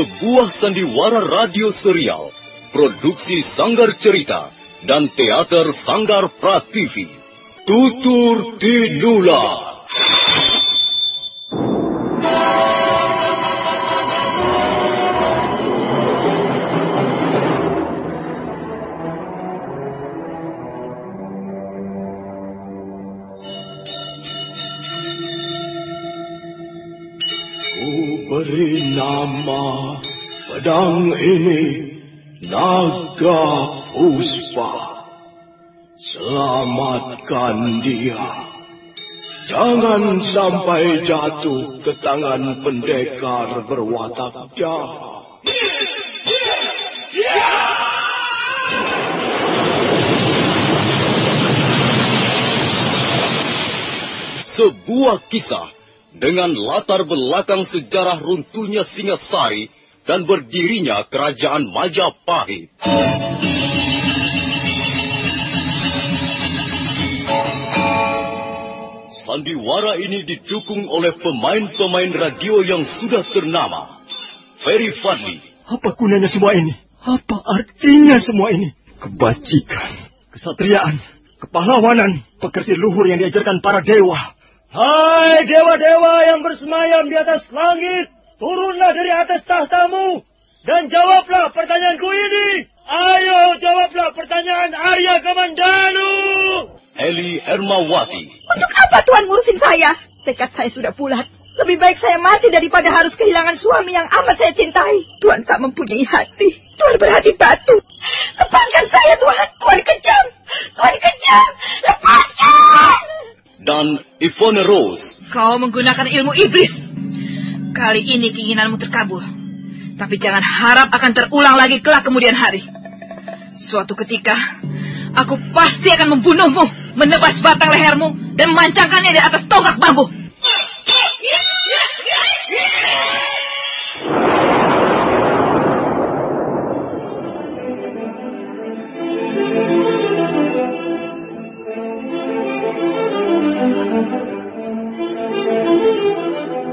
sebuah sandiwara radio serial, produksi Sanggar Cerita dan Teater Sanggar Prativi. Tutur Tinula. beri nama pedang ini Naga Puspa. Selamatkan dia. Jangan sampai jatuh ke tangan pendekar berwatak jahat. Sebuah kisah dengan latar belakang sejarah runtuhnya Singasari dan berdirinya kerajaan Majapahit. Sandiwara ini didukung oleh pemain-pemain radio yang sudah ternama. Ferry Fadli. Apa gunanya semua ini? Apa artinya semua ini? Kebajikan, kesatriaan, kepahlawanan, pekerti luhur yang diajarkan para dewa Hai dewa-dewa yang bersemayam di atas langit, turunlah dari atas tahtamu dan jawablah pertanyaanku ini. Ayo jawablah pertanyaan Arya Kamandanu. Eli Ermawati. Untuk apa Tuhan ngurusin saya? Tekad saya sudah bulat. Lebih baik saya mati daripada harus kehilangan suami yang amat saya cintai. Tuhan tak mempunyai hati. Tuhan berhati batu. Lepaskan saya Tuhan. Tuhan kejam. Tuhan kejam. Lepaskan dan Ivone Rose. Kau menggunakan ilmu iblis. Kali ini keinginanmu terkabul. Tapi jangan harap akan terulang lagi kelak kemudian hari. Suatu ketika, aku pasti akan membunuhmu, menebas batang lehermu, dan memancangkannya di atas tonggak bambu.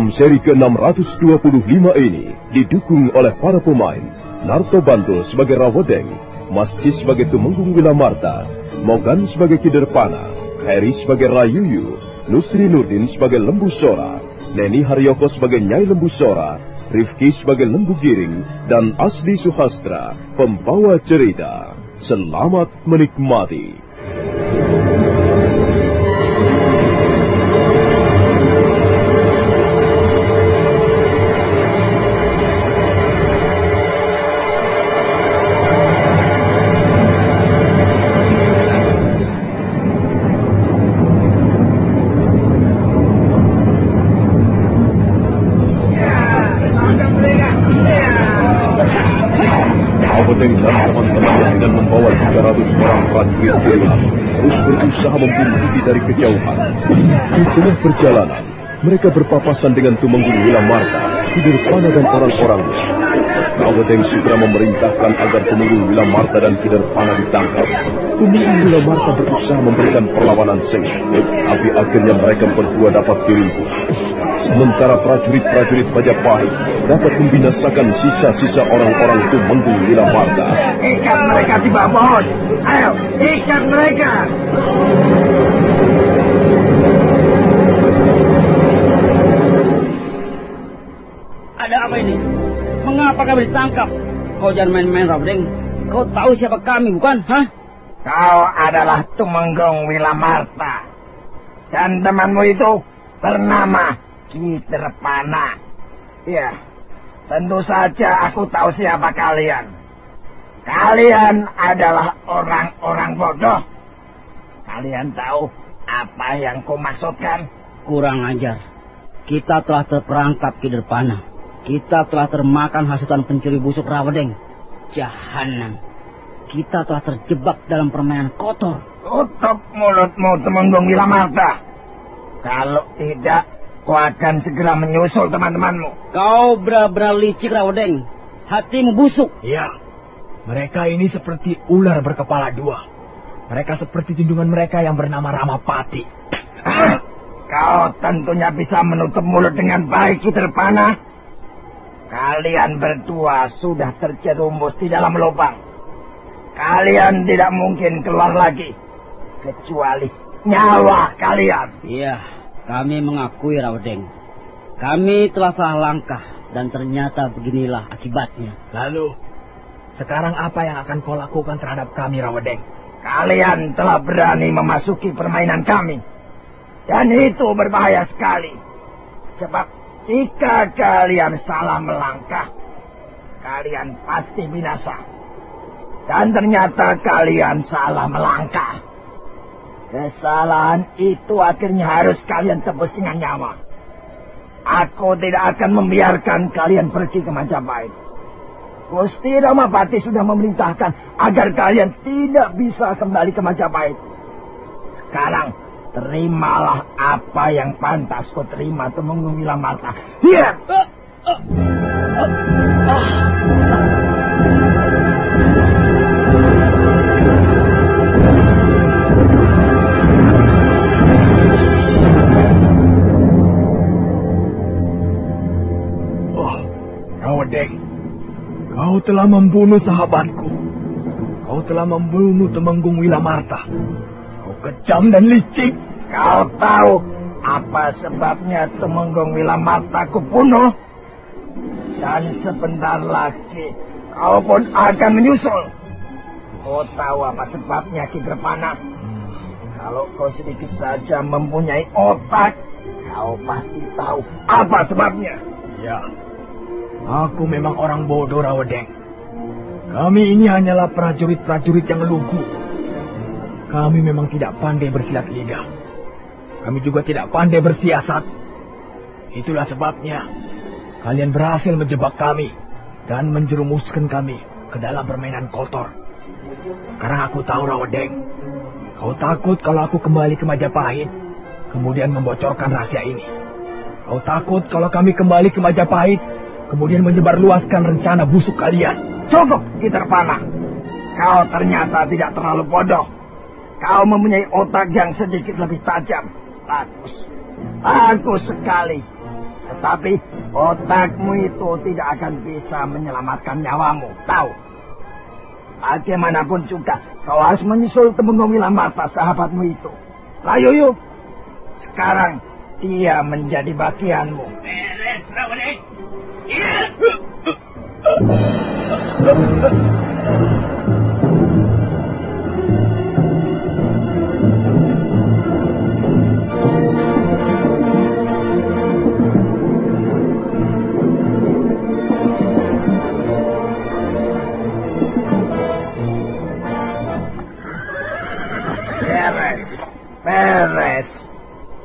Dalam seri ke-625 ini didukung oleh para pemain Narto Bantul sebagai Rawodeng, Masjid sebagai Tumenggung Wilamarta, Mogan sebagai Kiderpana, Heri sebagai Rayuyu, Nusri Nurdin sebagai Lembu Sora, Neni Haryoko sebagai Nyai Lembu Sora, Rifki sebagai Lembu Giring, dan Asli Suhastra, pembawa cerita. Selamat menikmati. Mereka berpapasan dengan Tumenggung Wilamarta, Kiderpana dan orang-orangnya. Kawedeng segera memerintahkan agar Tumenggung Wilamarta dan Kiderpana ditangkap. Tumenggung Wilamarta berusaha memberikan perlawanan sengit, tapi akhirnya mereka berdua dapat diringkus. Sementara prajurit-prajurit Majapahit dapat membinasakan sisa-sisa orang-orang Tumenggung Wilamarta. Ikat mereka di pohon. Ayo, ikat mereka. Ditangkap? Kau jangan main-main, Robding. Kau tahu siapa kami, bukan? Hah? Kau adalah Tumenggung Wilamarta. Dan temanmu itu bernama Kiterpana. Ya, tentu saja aku tahu siapa kalian. Kalian adalah orang-orang bodoh. Kalian tahu apa yang kau maksudkan? Kurang ajar. Kita telah terperangkap Kiderpana. Kita telah termakan hasutan pencuri busuk Rawedeng. Jahanam. Kita telah terjebak dalam permainan kotor. Tutup mulutmu, Temenggung Wilamarta. Kalau tidak, kau akan segera menyusul teman-temanmu. Kau benar-benar licik, Rawedeng. Hatimu busuk. Iya. Mereka ini seperti ular berkepala dua. Mereka seperti junjungan mereka yang bernama Ramapati. Ah, kau tentunya bisa menutup mulut dengan baik, Kiderpana. Kalian berdua sudah terjerumus di dalam lubang. Kalian tidak mungkin keluar lagi kecuali nyawa kalian. Iya, kami mengakui Rawdeng. Kami telah salah langkah dan ternyata beginilah akibatnya. Lalu, sekarang apa yang akan kau lakukan terhadap kami Rawdeng? Kalian telah berani memasuki permainan kami. Dan itu berbahaya sekali. Sebab jika kalian salah melangkah, kalian pasti binasa. Dan ternyata kalian salah melangkah. Kesalahan itu akhirnya harus kalian tebus dengan nyawa. Aku tidak akan membiarkan kalian pergi ke Majapahit. Gusti Ramapati sudah memerintahkan agar kalian tidak bisa kembali ke Majapahit. Sekarang, terimalah apa yang pantas kau terima Temenggung. Diam! Uh, uh, uh, uh. Kau telah membunuh sahabatku. Kau telah membunuh Temenggung Wilamarta. Kejam dan licik. Kau tahu apa sebabnya Temenggung Wilamarta kubunuh? Dan sebentar lagi kau pun akan menyusul. Kau tahu apa sebabnya Kigrepana? Hmm. Kalau kau sedikit saja mempunyai otak, kau pasti tahu apa sebabnya. Ya, Aku memang orang bodoh, Rawedeng. Kami ini hanyalah prajurit-prajurit yang lugu. Kami memang tidak pandai bersilat lidah. Kami juga tidak pandai bersiasat. Itulah sebabnya kalian berhasil menjebak kami dan menjerumuskan kami ke dalam permainan kotor. Sekarang aku tahu, Rawedeng. Kau takut kalau aku kembali ke Majapahit, kemudian membocorkan rahasia ini. Kau takut kalau kami kembali ke Majapahit, kemudian menyebarluaskan rencana busuk kalian. Cukup, Peter Panah. Kau ternyata tidak terlalu bodoh. Kau mempunyai otak yang sedikit lebih tajam. Bagus. Bagus sekali. Tetapi otakmu itu tidak akan bisa menyelamatkan nyawamu. Tahu? Bagaimanapun juga, kau harus menyusul Temenggung mata sahabatmu itu. Ayo yuk. Sekarang dia menjadi bagianmu. Beres, beres.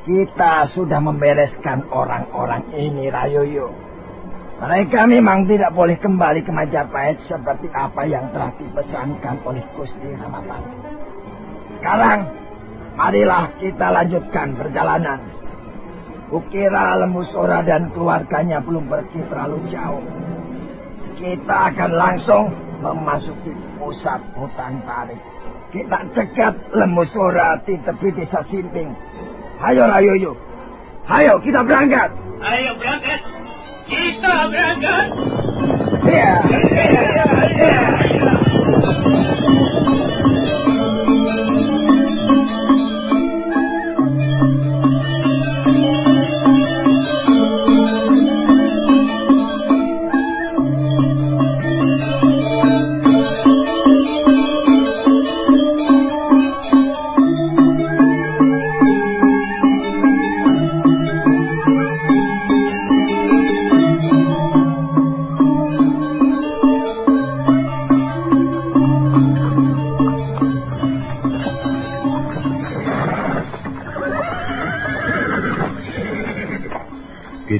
Kita sudah membereskan orang-orang ini, Rayoyo. Mereka memang tidak boleh kembali ke Majapahit seperti apa yang telah dipesankan oleh Gusti Ramapati. Sekarang, marilah kita lanjutkan perjalanan. Kukira Lemusora dan keluarganya belum pergi terlalu jauh. Kita akan langsung memasuki pusat hutan tarik. Kita cegat Lemusora di tepi desa Simping. Ayo, ayo, ayo. Ayo, kita berangkat. Ayo, berangkat. Kita berangkat. Ya. Ya. Ya.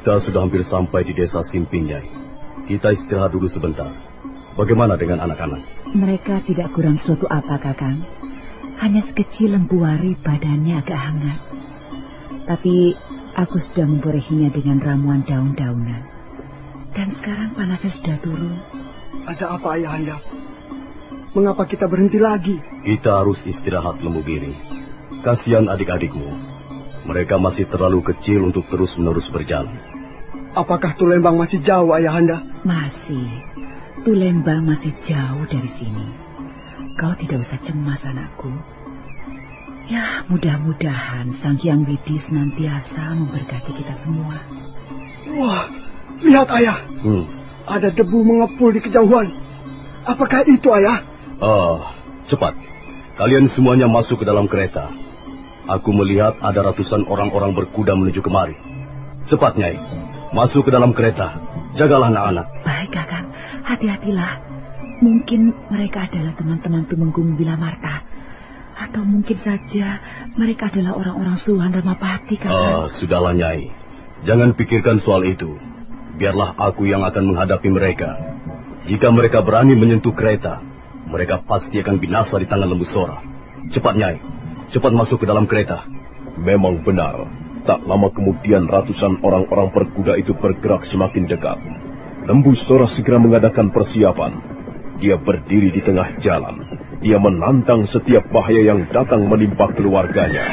Kita sudah hampir sampai di desa Simping, Nyai. Kita istirahat dulu sebentar. Bagaimana dengan anak-anak? Mereka tidak kurang suatu apa, Kakang. Hanya sekecil lembuari badannya agak hangat. Tapi aku sudah memborehinya dengan ramuan daun-daunan. Dan sekarang panasnya sudah turun. Ada apa, Ayahanda? Mengapa kita berhenti lagi? Kita harus istirahat lembu biring. Kasihan adik-adikmu. Mereka masih terlalu kecil untuk terus-menerus berjalan. Apakah Tulembang masih jauh, Ayahanda? Masih. Tulembang masih jauh dari sini. Kau tidak usah cemas, anakku. Ya, mudah-mudahan Sang Hyang Widi senantiasa memberkati kita semua. Wah, lihat ayah. Hmm. Ada debu mengepul di kejauhan. Apakah itu ayah? Oh, cepat. Kalian semuanya masuk ke dalam kereta. Aku melihat ada ratusan orang-orang berkuda menuju kemari. Cepat, Nyai. Masuk ke dalam kereta. Jagalah anak-anak. Baik, Kakang. Hati-hatilah. Mungkin mereka adalah teman-teman Tumenggung Wilamarta. Atau mungkin saja mereka adalah orang-orang suruhan Ramapati, Kakang. Ah, sudahlah, Nyai. Jangan pikirkan soal itu. Biarlah aku yang akan menghadapi mereka. Jika mereka berani menyentuh kereta, mereka pasti akan binasa di tangan lembu sora. Cepat, Nyai. Cepat masuk ke dalam kereta. Memang benar. Tak lama kemudian ratusan orang-orang berkuda itu bergerak semakin dekat. Lembu Sora segera mengadakan persiapan. Dia berdiri di tengah jalan. Dia menantang setiap bahaya yang datang menimpa keluarganya.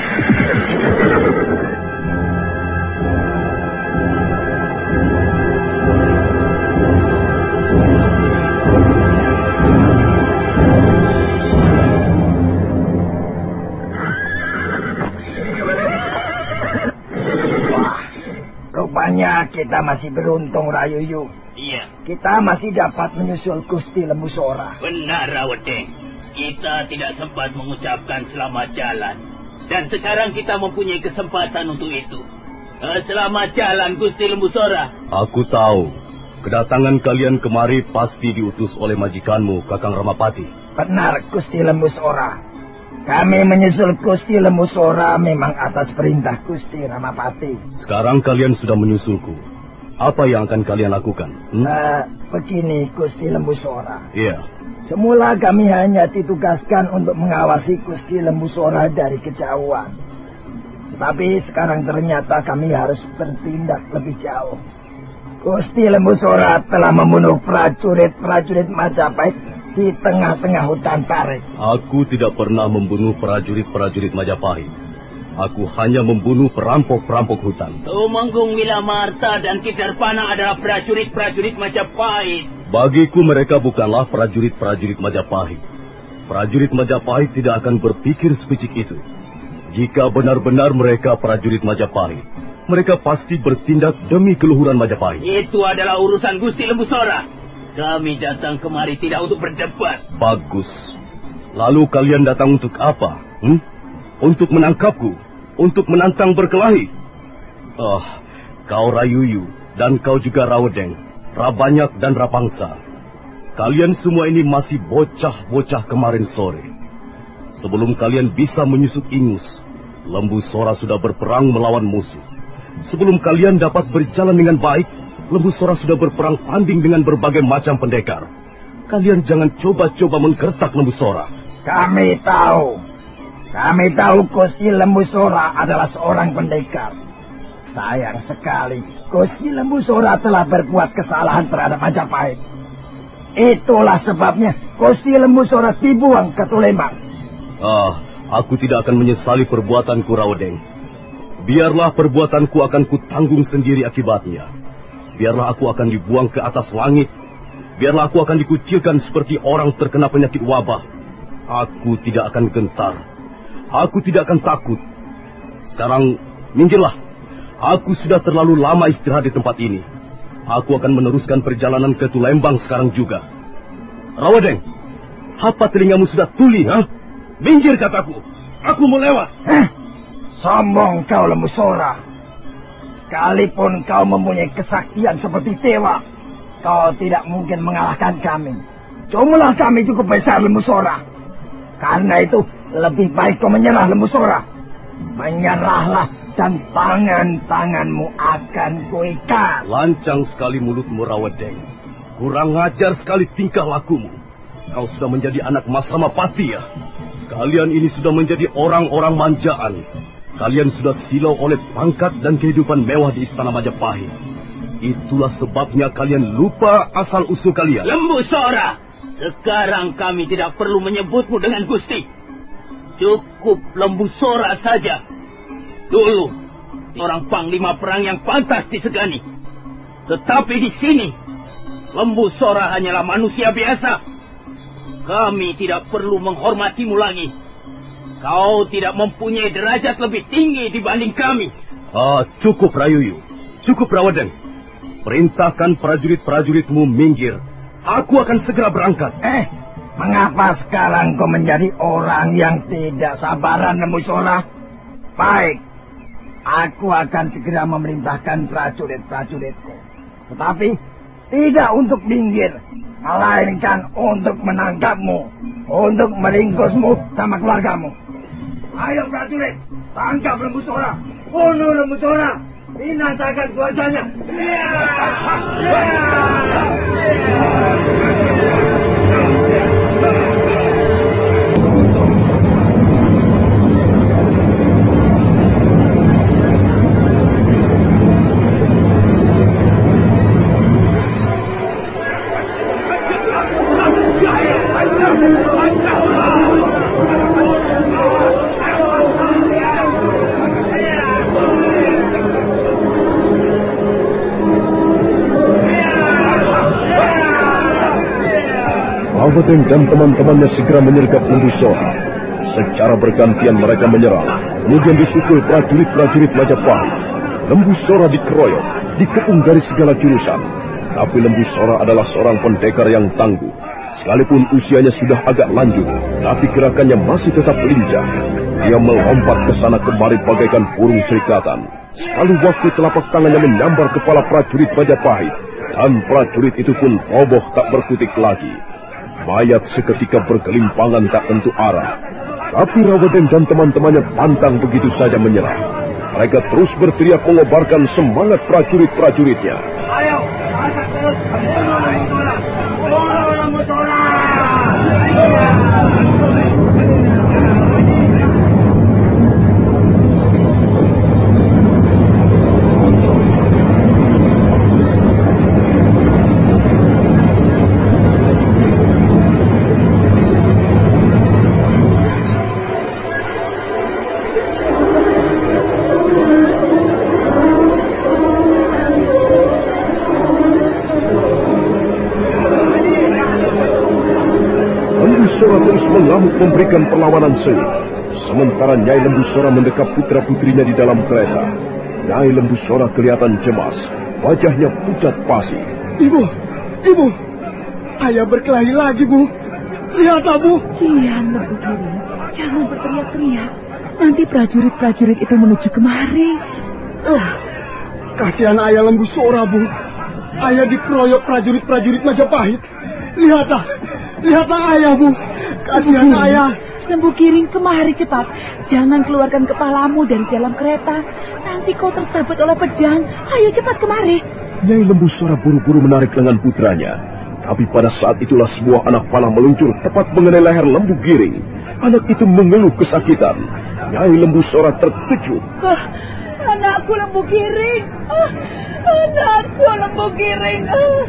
Rupanya kita masih beruntung, Rayuyu. Iya. Kita masih dapat menyusul Gusti Lembu Sora. Benar, Rawedeng. Kita tidak sempat mengucapkan selamat jalan. Dan sekarang kita mempunyai kesempatan untuk itu. Eh, Selamat jalan, Gusti Lembu Sora. Aku tahu. Kedatangan kalian kemari pasti diutus oleh majikanmu, Kakang Ramapati. Benar, Gusti Lembu Sora. Kami menyusul Gusti Lembu Sora memang atas perintah Gusti Ramapati. Sekarang kalian sudah menyusulku. Apa yang akan kalian lakukan? Hmm? Nah, begini Gusti Lembu Sora. Iya. Semula kami hanya ditugaskan untuk mengawasi Gusti Lembu Sora dari kejauhan. Tapi sekarang ternyata kami harus bertindak lebih jauh. Gusti Lembu Sora telah membunuh prajurit-prajurit Majapahit di tengah-tengah hutan tarik. Aku tidak pernah membunuh prajurit-prajurit Majapahit. Aku hanya membunuh perampok-perampok hutan. Tumenggung Wilamarta dan Kidarpana adalah prajurit-prajurit Majapahit. Bagiku mereka bukanlah prajurit-prajurit Majapahit. Prajurit Majapahit tidak akan berpikir sepicik itu. Jika benar-benar mereka prajurit Majapahit, mereka pasti bertindak demi keluhuran Majapahit. Itu adalah urusan Gusti Lembu Sora. Kami datang kemari tidak untuk berdebat. Bagus. Lalu kalian datang untuk apa? Hmm? Untuk menangkapku? Untuk menantang berkelahi? Oh, kau Rayuyu dan kau juga Rawedeng, Rabanyak dan Rapangsa. Kalian semua ini masih bocah-bocah kemarin sore. Sebelum kalian bisa menyusut ingus, Lembu Sora sudah berperang melawan musuh. Sebelum kalian dapat berjalan dengan baik, Lembu Sora sudah berperang tanding dengan berbagai macam pendekar. Kalian jangan coba-coba menggertak Lembu Sora. Kami tahu. Kami tahu Gusti Lembu Sora adalah seorang pendekar. Sayang sekali, Gusti Lembu Sora telah berbuat kesalahan terhadap Majapahit. Itulah sebabnya Gusti Lembu Sora dibuang ke Tulembang. Ah, aku tidak akan menyesali perbuatanku, Raudeng. Biarlah perbuatanku akan kutanggung sendiri akibatnya. Biarlah aku akan dibuang ke atas langit. Biarlah aku akan dikucilkan seperti orang terkena penyakit wabah. Aku tidak akan gentar. Aku tidak akan takut. Sekarang, minggirlah. Aku sudah terlalu lama istirahat di tempat ini. Aku akan meneruskan perjalanan ke Tulembang sekarang juga. Rawadeng, apa telingamu sudah tuli, ha? Minggir kataku. Aku mau lewat. Hah? Sombong kau lembu sora. Sekalipun kau mempunyai kesaktian seperti dewa, kau tidak mungkin mengalahkan kami. Jumlah kami cukup besar lembu sora. Karena itu lebih baik kau menyerah lembu sora. Menyerahlah dan tangan-tanganmu akan kuikat. Lancang sekali mulutmu, Rawedeng. Kurang ngajar sekali tingkah lakumu. Kau sudah menjadi anak Masama Pati ya? Kalian ini sudah menjadi orang-orang manjaan. Kalian sudah silau oleh pangkat dan kehidupan mewah di Istana Majapahit. Itulah sebabnya kalian lupa asal-usul kalian. Lembu Sora, sekarang kami tidak perlu menyebutmu dengan Gusti. Cukup lembu Sora saja. Dulu, orang panglima perang yang pantas disegani. Tetapi di sini, lembu Sora hanyalah manusia biasa. Kami tidak perlu menghormatimu lagi. Kau tidak mempunyai derajat lebih tinggi dibanding kami. Ah, cukup Rayuyu. Cukup Rawadan. Perintahkan prajurit-prajuritmu minggir. Aku akan segera berangkat. Eh, mengapa sekarang kau menjadi orang yang tidak sabaran Sora? Baik, aku akan segera memerintahkan prajurit-prajuritku. Tetapi tidak untuk minggir, melainkan untuk menangkapmu, untuk meringkusmu sama keluargamu. Ayo prajurit, tangkap lembu sora, bunuh lembu sora, binasakan keluarganya. Dan teman-temannya segera menyergap Lembu Sora. Secara bergantian mereka menyerang, kemudian disusul prajurit-prajurit Majapahit. Lembu Sora dikeroyok, dikepung dari segala jurusan. Tapi Lembu Sora adalah seorang pendekar yang tangguh. Sekalipun usianya sudah agak lanjut, tapi gerakannya masih tetap lincah. Dia melompat ke sana kemari bagaikan burung serikatan. Sekali waktu telapak tangannya menyambar kepala prajurit Majapahit, dan prajurit itu pun roboh tak berkutik lagi. Mayat seketika bergelimpangan tak tentu arah. Tapi Rawaden dan teman-temannya pantang begitu saja menyerah. Mereka terus berteriak mengobarkan semangat prajurit-prajuritnya. Ayo, terus, mengamuk memberikan perlawanan sengit. Sementara Nyai Lembu Sora mendekap putra-putrinya di dalam kereta. Nyai Lembu Sora kelihatan cemas. Wajahnya pucat pasi. Ibu, ibu, ayah berkelahi lagi, Bu. Lihat, Bu. Iya, Lembu Giri. Jangan berteriak-teriak. Nanti prajurit-prajurit itu menuju kemari. Oh, kasihan ayah Lembu Sora, Bu. Ayah dikeroyok prajurit-prajurit Majapahit. Lihatlah, lihatlah ayah, Bu. Kasihan ayah. Lembu Giring, kemari cepat. Jangan keluarkan kepalamu dari dalam kereta. Nanti kau tersabet oleh pedang. Ayo cepat kemari. Nyai Lembu Sora buru-buru menarik lengan putranya. Tapi pada saat itulah sebuah anak panah meluncur tepat mengenai leher Lembu Giring. Anak itu mengeluh kesakitan. Nyai Lembu Sora terkejut. Oh, anakku Lembu Giring. Oh, Anakku lembu giring. Ah.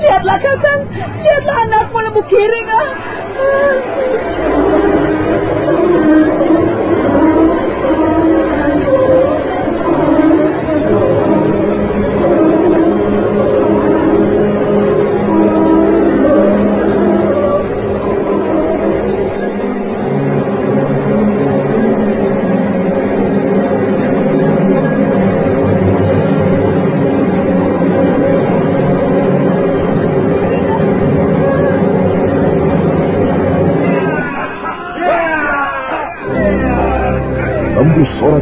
Lihatlah kakang. Lihatlah anakku lembu giring.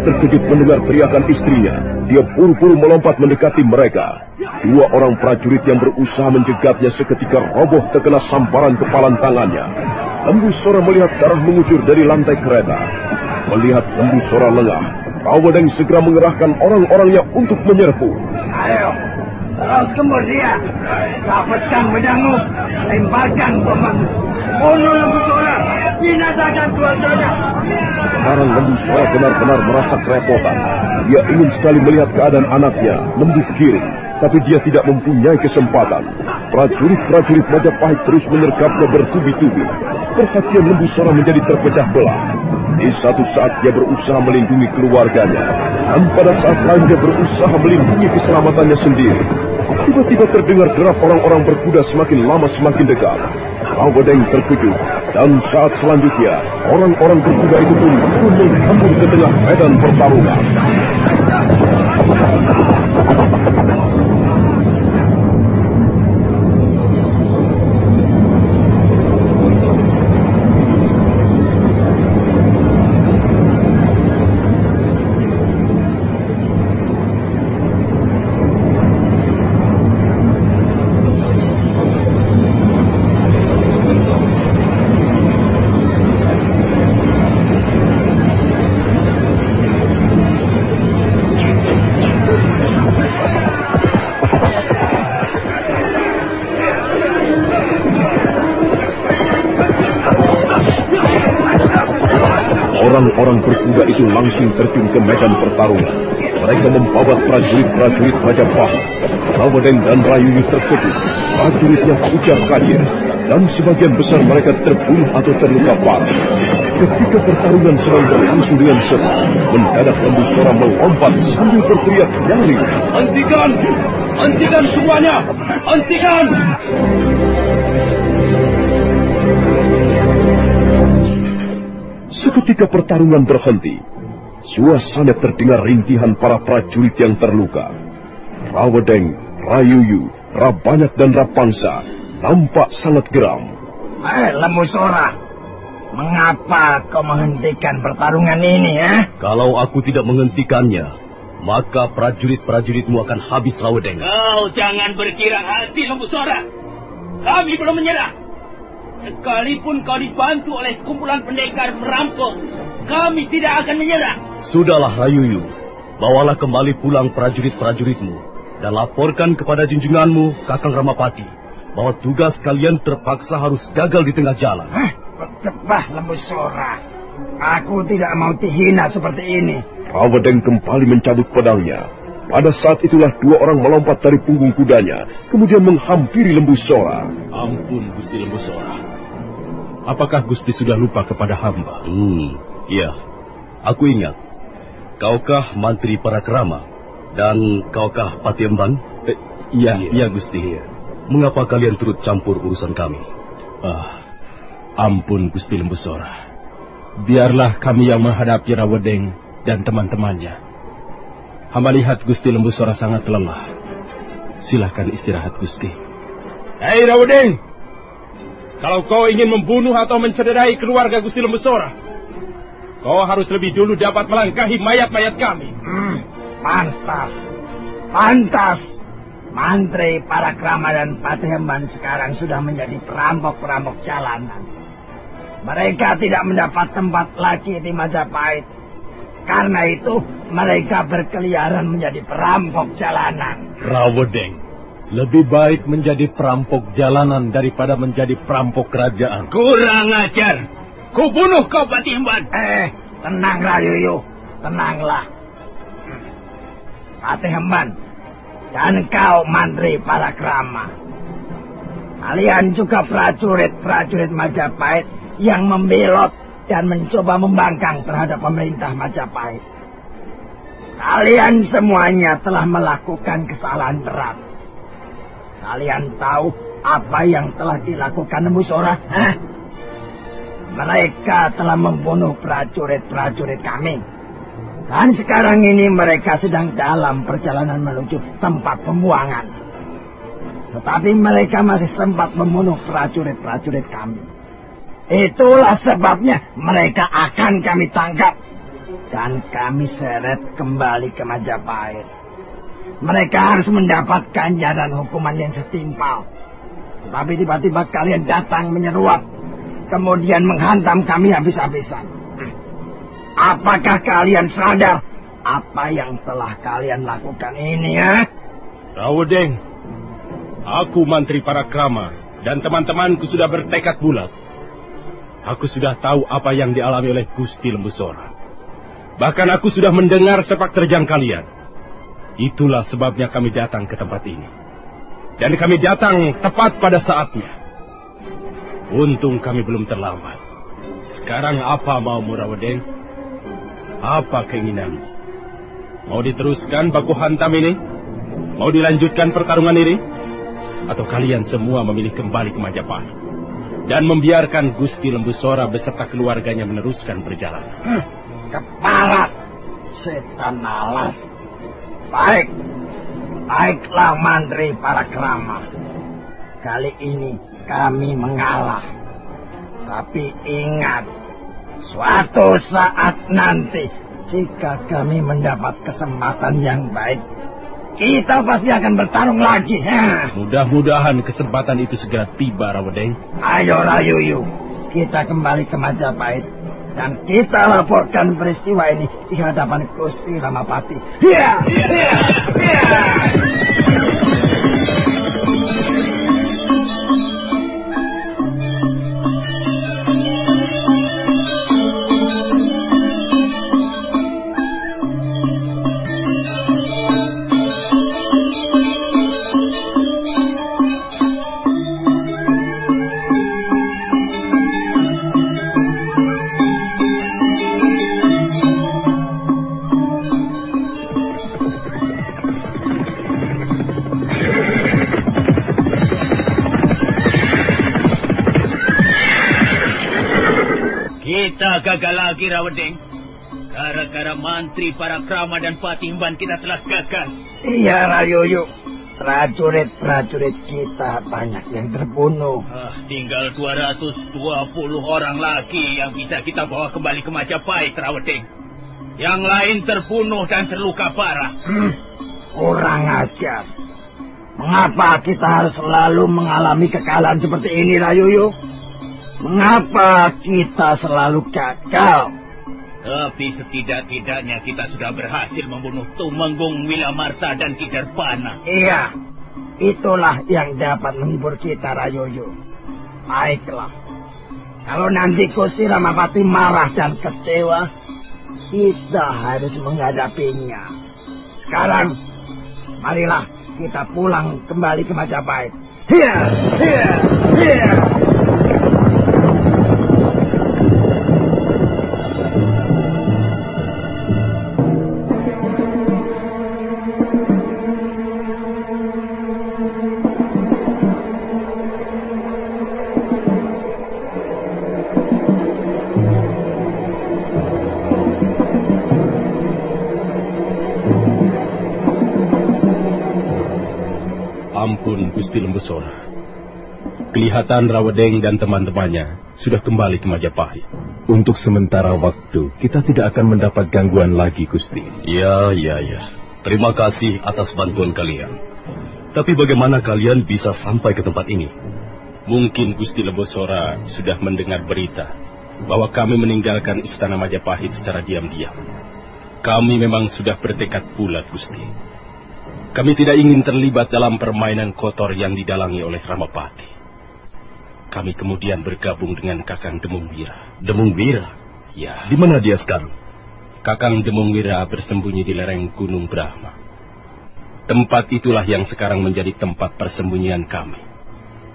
Ah. terkejut mendengar teriakan istrinya. Dia buru-buru melompat mendekati mereka. Dua orang prajurit yang berusaha menjegatnya seketika roboh terkena samparan kepalan tangannya. Lembu Sora melihat darah mengucur dari lantai kereta. Melihat lembu sora lengah, Rawedeng segera mengerahkan orang-orangnya untuk menyerbu. Ayo, terus kemur. Dapatkan pedangmu, lemparkan bombamu. Sekarang lembu sora benar-benar merasa kerepotan. Dia ingin sekali melihat keadaan anaknya, lembu kiri. Tapi dia tidak mempunyai kesempatan. Prajurit-prajurit Majapahit terus menyergapnya bertubi-tubi. Perhatian lembu sora menjadi terpecah belah. Di satu saat dia berusaha melindungi keluarganya. Dan pada saat lain dia berusaha melindungi keselamatannya sendiri. Tiba-tiba terdengar derap orang-orang berkuda semakin lama semakin dekat. Rawedeng terkejut. Dan saat selanjutnya, orang-orang berkuda itu pun turun menghambur ke tengah medan pertarungan. Ke medan pertarungan. Mereka membawa prajurit-prajurit Majapahit. Rawedeng dan Rayuyu terkejut. Prajuritnya ujar kacir. Dan sebagian besar mereka terbunuh atau terluka parah. Ketika pertarungan sedang berlangsung dengan seru, mendadak lembu suara melompat sambil berteriak nyaring. Hentikan! Hentikan semuanya! Hentikan! Seketika pertarungan berhenti, suasana terdengar rintihan para prajurit yang terluka. Rawedeng, Rayuyu, Rabanyak dan Rapangsa nampak sangat geram. Eh, lembu sora. Mengapa kau menghentikan pertarungan ini, ya? Kalau aku tidak menghentikannya, maka prajurit-prajuritmu akan habis Rawedeng. Kau jangan berkira hati lembu suara. Kami belum menyerah. Sekalipun kau dibantu oleh kumpulan pendekar merampok, kami tidak akan menyerah. Sudahlah Rayuyu, bawalah kembali pulang prajurit-prajuritmu dan laporkan kepada junjunganmu, Kakang Ramapati, bahwa tugas kalian terpaksa harus gagal di tengah jalan. Hah? Bertebah lembu sora. Aku tidak mau dihina seperti ini. Rawedeng kembali mencabut pedangnya. Pada saat itulah dua orang melompat dari punggung kudanya, kemudian menghampiri lembu sora. Ampun Gusti Lembu Sora. Apakah Gusti sudah lupa kepada hamba? Hmm, iya. Aku ingat. Kaukah Mantri Parakrama dan kaukah Patiemban? Eh, iya, iya, Gusti. Mengapa kalian turut campur urusan kami? Ah, ampun Gusti Lembu Sora. Biarlah kami yang menghadapi Rawedeng dan teman-temannya. Hamba lihat Gusti Lembu Sora sangat lelah. Silahkan istirahat Gusti. Hei Rawedeng! Kalau kau ingin membunuh atau mencederai keluarga Gusti Lembu Sora, kau harus lebih dulu dapat melangkahi mayat-mayat kami. Hmm, pantas. Pantas. Mantri, Parakrama, dan Patihemban sekarang sudah menjadi perampok-perampok jalanan. Mereka tidak mendapat tempat lagi di Majapahit. Karena itu, mereka berkeliaran menjadi perampok jalanan. Rawedeng, lebih baik menjadi perampok jalanan daripada menjadi perampok kerajaan. Kurang ajar. Kubunuh kau Patihemban. Eh, tenang Rayuyu. Tenanglah. Patihemban, dan kau Mantri Parakrama. Kalian juga prajurit-prajurit Majapahit yang membelot dan mencoba membangkang terhadap pemerintah Majapahit. Kalian semuanya telah melakukan kesalahan berat. Kalian tahu apa yang telah dilakukan Lembu Sora? Hah? Mereka telah membunuh prajurit-prajurit kami. Dan sekarang ini mereka sedang dalam perjalanan menuju tempat pembuangan. Tetapi mereka masih sempat membunuh prajurit-prajurit kami. Itulah sebabnya mereka akan kami tangkap. Dan kami seret kembali ke Majapahit. Mereka harus mendapatkan jalan hukuman yang setimpal. Tapi tiba-tiba kalian datang menyeruak. Kemudian menghantam kami habis-habisan. Apakah kalian sadar apa yang telah kalian lakukan ini ya? Rawodeng, aku Mantri Parakrama dan teman-temanku sudah bertekad bulat. Aku sudah tahu apa yang dialami oleh Gusti Lembusora. Bahkan aku sudah mendengar sepak terjang kalian. Itulah sebabnya kami datang ke tempat ini. Dan kami datang tepat pada saatnya. Untung kami belum terlambat. Sekarang apa mau Murawedeng? Apa keinginanmu? Mau diteruskan baku hantam ini? Mau dilanjutkan pertarungan ini? Atau kalian semua memilih kembali ke Majapahit? Dan membiarkan Gusti Lembusora beserta keluarganya meneruskan perjalanan? Hmm, kepala setan alas. Baik, baiklah mantri para kerama. Kali ini kami mengalah. Tapi ingat, suatu saat nanti jika kami mendapat kesempatan yang baik, kita pasti akan bertarung lagi. Mudah-mudahan kesempatan itu segera tiba, Rawedeng. Ayo Rayuyu, kita kembali ke Majapahit dan kita laporkan peristiwa ini di hadapan Gusti Ramapati. Ya, ya, ya. Kita gagal lagi, Rawedeng. Gara-gara mantri para krama dan patimban kita telah gagal. Iya, Rayoyo. Prajurit-prajurit kita banyak yang terbunuh. Ah, tinggal 220 orang lagi yang bisa kita bawa kembali ke Majapahit, Rawedeng. Yang lain terbunuh dan terluka parah. Hmm, kurang ajar. Mengapa kita harus selalu mengalami kekalahan seperti ini, Rayoyo? Mengapa kita selalu gagal? Tapi setidak-tidaknya kita sudah berhasil membunuh Tumenggung, Wilamarta, dan Kiderpana. Iya, itulah yang dapat menghibur kita, Rayoyo. Baiklah. Kalau nanti Gusti Ramapati marah dan kecewa, kita harus menghadapinya. Sekarang, marilah kita pulang kembali ke Majapahit. Hiya, hiya, hiya. Lembusora. Kelihatan Rawedeng dan teman-temannya sudah kembali ke Majapahit. Untuk sementara waktu, kita tidak akan mendapat gangguan lagi, Gusti. Ya, ya, ya. Terima kasih atas bantuan kalian. Tapi bagaimana kalian bisa sampai ke tempat ini? Mungkin Gusti Lembusora sudah mendengar berita bahwa kami meninggalkan istana Majapahit secara diam-diam. Kami memang sudah bertekad bulat, Gusti. Kami tidak ingin terlibat dalam permainan kotor yang didalangi oleh Ramapati. Kami kemudian bergabung dengan Kakang Demung Wira. Demung Wira? Ya. Di mana dia sekarang? Kakang Demung Wira bersembunyi di lereng Gunung Brahma. Tempat itulah yang sekarang menjadi tempat persembunyian kami.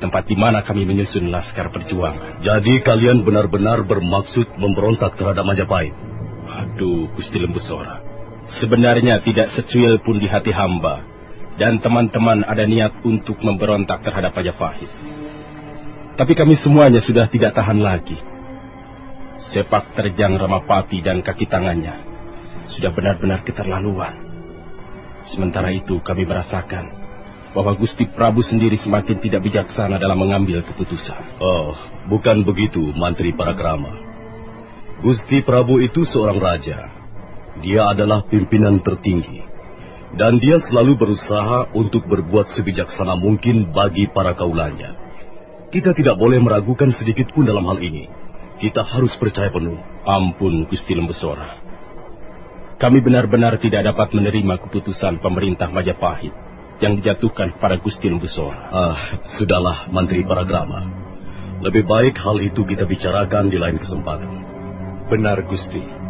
Tempat di mana kami menyusun laskar perjuangan. Jadi kalian benar-benar bermaksud memberontak terhadap Majapahit? Aduh, Gusti Lembusora. Sebenarnya tidak secuil pun di hati hamba dan teman-teman ada niat untuk memberontak terhadap Majapahit. Tapi kami semuanya sudah tidak tahan lagi. Sepak terjang Ramapati dan kaki tangannya sudah benar-benar keterlaluan. Sementara itu kami merasakan bahwa Gusti Prabu sendiri semakin tidak bijaksana dalam mengambil keputusan. Oh, bukan begitu, Mantri Parakrama. Gusti Prabu itu seorang raja. Dia adalah pimpinan tertinggi. Dan dia selalu berusaha untuk berbuat sebijaksana mungkin bagi para kaulannya. Kita tidak boleh meragukan sedikit pun dalam hal ini. Kita harus percaya penuh. Ampun, Gusti Lembusora. Kami benar-benar tidak dapat menerima keputusan pemerintah Majapahit yang dijatuhkan pada Gusti Lembusora. Ah, sudahlah, Menteri Paragrama. Lebih baik hal itu kita bicarakan di lain kesempatan. Benar, Gusti.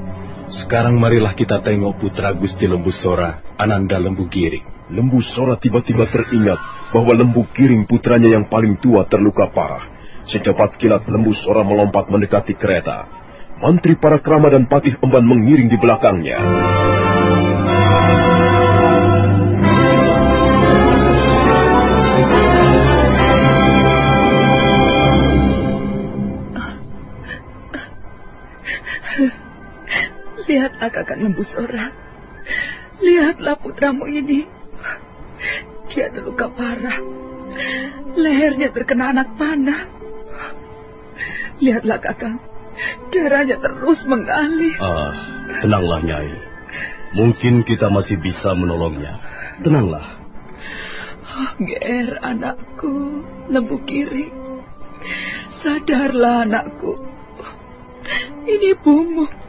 Sekarang marilah kita tengok putra Gusti Lembusora, Ananda Lembu Giring. Lembu Sora tiba-tiba teringat bahwa Lembu Giring putranya yang paling tua terluka parah. Secepat kilat Lembu Sora melompat mendekati kereta. Mantri para krama dan patih emban mengiring di belakangnya. Kakak lembu sora. Lihatlah putramu ini. Dia terluka parah. Lehernya terkena anak panah. Lihatlah kakak. Darahnya terus mengalir. Ah, tenanglah Nyai. Mungkin kita masih bisa menolongnya. Tenanglah. Oh, Ger, anakku. Lembu kiri. Sadarlah anakku. Ini ibumu.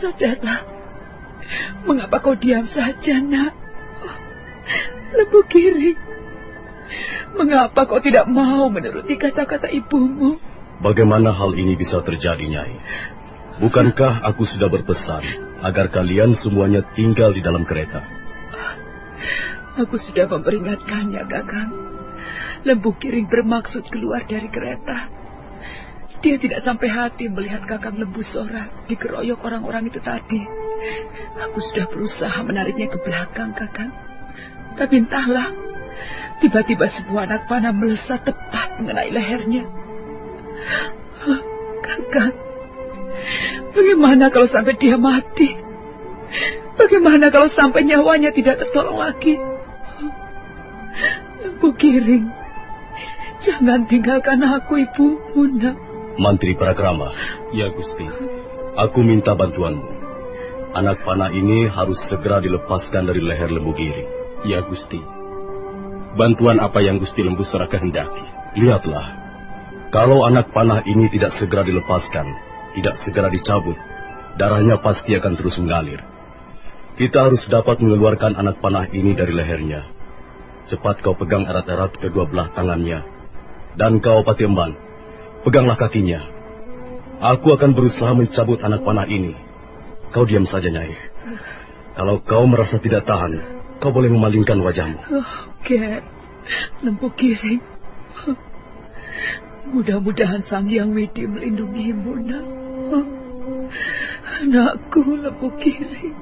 Sadarlah. Mengapa kau diam saja, nak? Lembu kiri. Mengapa kau tidak mau menuruti kata-kata ibumu? Bagaimana hal ini bisa terjadi, Nyai? Bukankah aku sudah berpesan agar kalian semuanya tinggal di dalam kereta? Aku sudah memperingatkannya, Kakang. Lembu Kiring bermaksud keluar dari kereta. Dia tidak sampai hati melihat Kakang Lembu Sora dikeroyok orang-orang itu tadi. Aku sudah berusaha menariknya ke belakang, Kakang. Tapi entahlah, tiba-tiba sebuah anak panah melesat tepat mengenai lehernya. Kakang, bagaimana kalau sampai dia mati? Bagaimana kalau sampai nyawanya tidak tertolong lagi? Ibu Giring, jangan tinggalkan aku, Ibu Bunda. Mantri Parakrama. Ya, Gusti. Aku minta bantuanmu. Anak panah ini harus segera dilepaskan dari leher lembu giring. Ya, Gusti. Bantuan apa yang Gusti Lembu Sora kehendaki? Lihatlah, kalau anak panah ini tidak segera dilepaskan, tidak segera dicabut, darahnya pasti akan terus mengalir. Kita harus dapat mengeluarkan anak panah ini dari lehernya. Cepat kau pegang erat-erat kedua belah tangannya. Dan kau Pati Emban, peganglah kakinya. Aku akan berusaha mencabut anak panah ini. Kau diam saja, Nyai. Kalau kau merasa tidak tahan, kau boleh memalingkan wajahmu. Oh, Ger, kiring. Mudah-mudahan Sang Hyang Widi melindungimu, nak. Oh, anakku lembu kiring.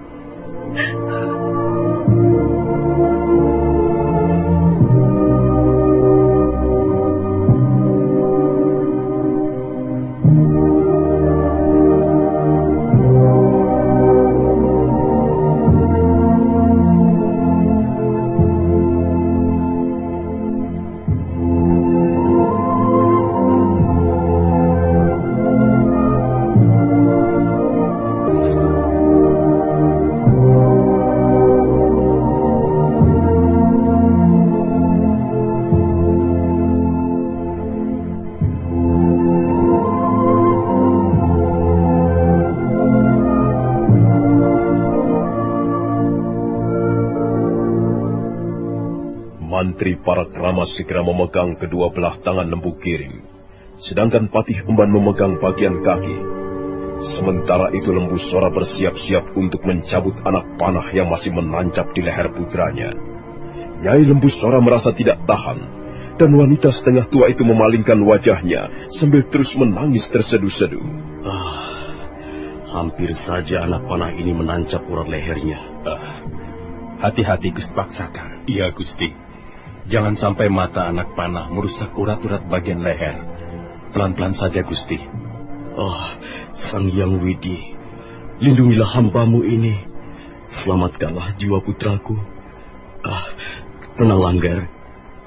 Mantri para keramas segera memegang kedua belah tangan lembu giring, sedangkan Patih Emban memegang bagian kaki. Sementara itu lembu Sora bersiap-siap untuk mencabut anak panah yang masih menancap di leher putranya. Nyai lembu Sora merasa tidak tahan, dan wanita setengah tua itu memalingkan wajahnya sambil terus menangis terseduh-seduh. Ah, hampir saja anak panah ini menancap urat lehernya. Ah, hati-hati Gusti Paksaka. Iya, Gusti. Jangan sampai mata anak panah merusak urat-urat bagian leher. Pelan-pelan saja, Gusti. Oh, Sang Yang Widi, lindungilah hambamu ini. Selamatkanlah jiwa putraku. Ah, tenanglah, Ger.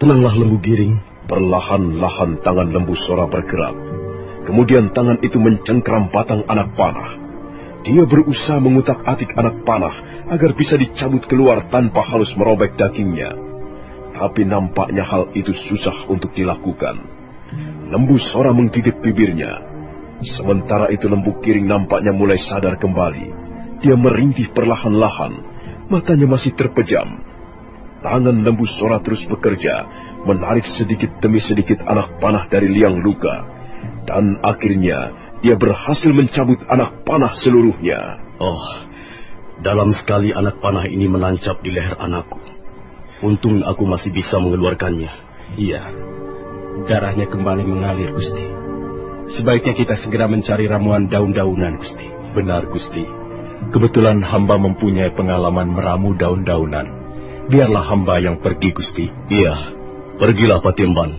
Tenanglah lembu giring. Perlahan-lahan tangan lembu Sora bergerak. Kemudian tangan itu mencengkram batang anak panah. Dia berusaha mengutak-atik anak panah agar bisa dicabut keluar tanpa harus merobek dagingnya. Tapi nampaknya hal itu susah untuk dilakukan. Lembu Sora menggigit bibirnya, Sementara itu lembu kiring nampaknya mulai sadar kembali. Dia merintih perlahan-lahan, matanya masih terpejam. Tangan lembu Sora terus bekerja, menarik sedikit demi sedikit anak panah dari liang luka. Dan akhirnya dia berhasil mencabut anak panah seluruhnya. Oh, dalam sekali anak panah ini menancap di leher anakku. Untung aku masih bisa mengeluarkannya. Iya, darahnya kembali mengalir, Gusti. Sebaiknya kita segera mencari ramuan daun-daunan, Gusti. Benar, Gusti. Kebetulan hamba mempunyai pengalaman meramu daun-daunan. Biarlah hamba yang pergi, Gusti. Iya, pergilah Patih Emban.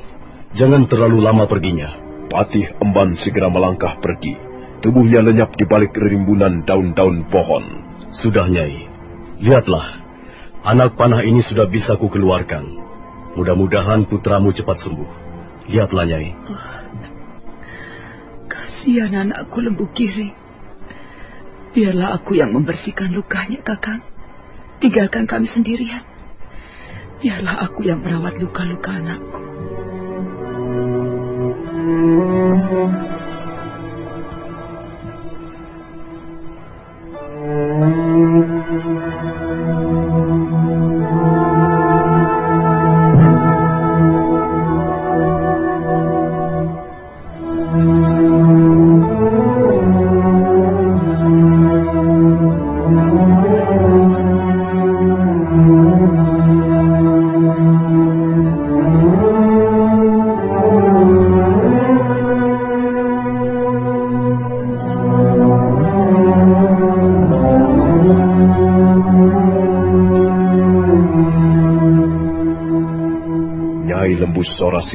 Jangan terlalu lama perginya. Patih Emban segera melangkah pergi. Tubuhnya lenyap di balik rimbunan daun-daun pohon. Sudah, Nyai. Lihatlah, anak panah ini sudah bisa kukeluarkan. Mudah-mudahan putramu cepat sembuh. Lihatlah, Nyai. Oh, kasihan anakku lembu kiri. Biarlah aku yang membersihkan lukanya, Kakang. Tinggalkan kami sendirian. Biarlah aku yang merawat luka-luka anakku. Sora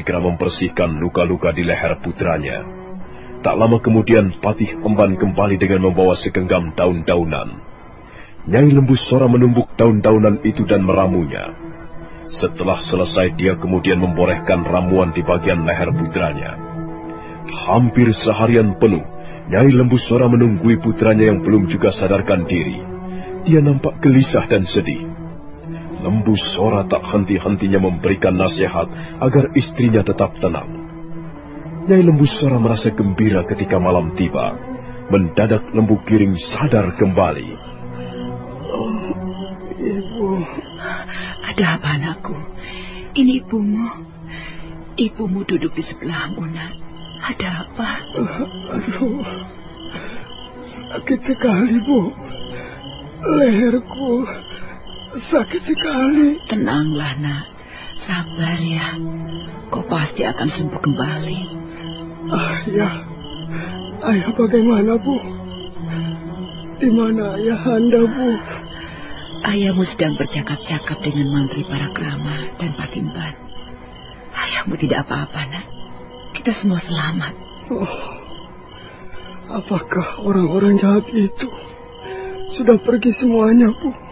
segera membersihkan luka-luka di leher putranya. Tak lama kemudian Patih Emban kembali dengan membawa segenggam daun-daunan. Nyai Lembu Sora menumbuk daun-daunan itu dan meramunya. Setelah selesai dia kemudian memborehkan ramuan di bagian leher putranya. Hampir seharian penuh, Nyai Lembu Sora menunggui putranya yang belum juga sadarkan diri. Dia nampak gelisah dan sedih. Lembu Sora tak henti-hentinya memberikan nasihat agar istrinya tetap tenang. Nyai Lembu Sora merasa gembira ketika malam tiba. Mendadak Lembu Giring sadar kembali. Oh, ibu. Ada apa anakku? Ini ibumu. Ibumu duduk di sebelahmu, nak. Ada apa? Aduh, sakit sekali, Bu. Leherku Sakit sekali. Tenanglah, nak. Sabar ya. Kau pasti akan sembuh kembali. Ayah. Ayah bagaimana, Bu? Di mana ayah Anda, Bu? Ayahmu sedang bercakap-cakap dengan mantri para krama dan patimban. Ayahmu tidak apa-apa, nak. Kita semua selamat. Oh, apakah orang-orang jahat itu sudah pergi semuanya, Bu?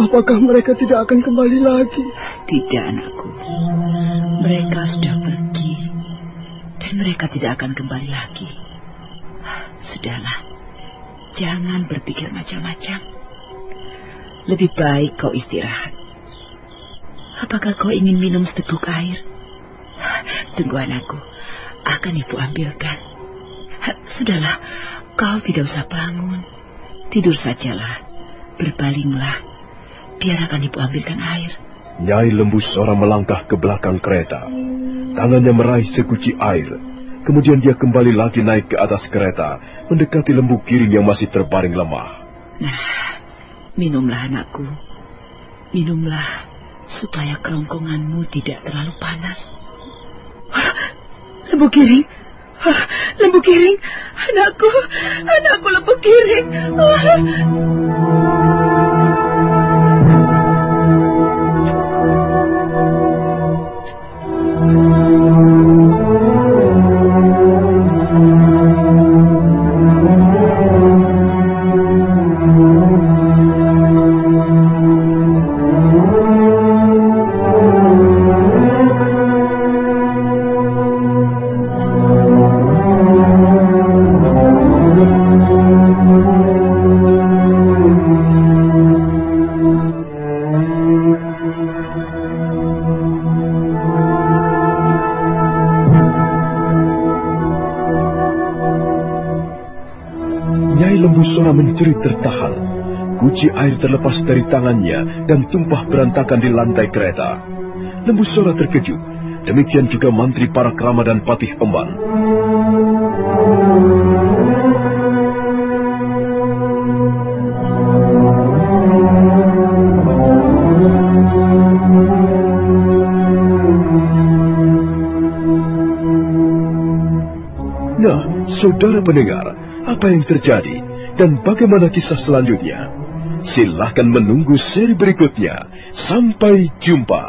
Apakah mereka tidak akan kembali lagi? Tidak, anakku. Mereka sudah pergi. Dan mereka tidak akan kembali lagi. Sudahlah. Jangan berpikir macam-macam. Lebih baik kau istirahat. Apakah kau ingin minum seteguk air? Tunggu anakku. Akan ibu ambilkan. Sudahlah. Kau tidak usah bangun. Tidur sajalah. Berbalinglah Biar akan ibu ambilkan air. Nyai lembu seorang melangkah ke belakang kereta. Tangannya meraih sekuci air. Kemudian dia kembali lagi naik ke atas kereta, mendekati lembu kiring yang masih terbaring lemah. Nah, minumlah anakku. Minumlah supaya kerongkonganmu tidak terlalu panas. Lembu kiring, lembu kiring, anakku, anakku lembu kiring. Guci air terlepas dari tangannya dan tumpah berantakan di lantai kereta. Lembu sora terkejut, demikian juga mantri para krama dan patih emban. Nah, saudara pendengar, apa yang terjadi dan bagaimana kisah selanjutnya? Silahkan menunggu seri berikutnya. Sampai jumpa.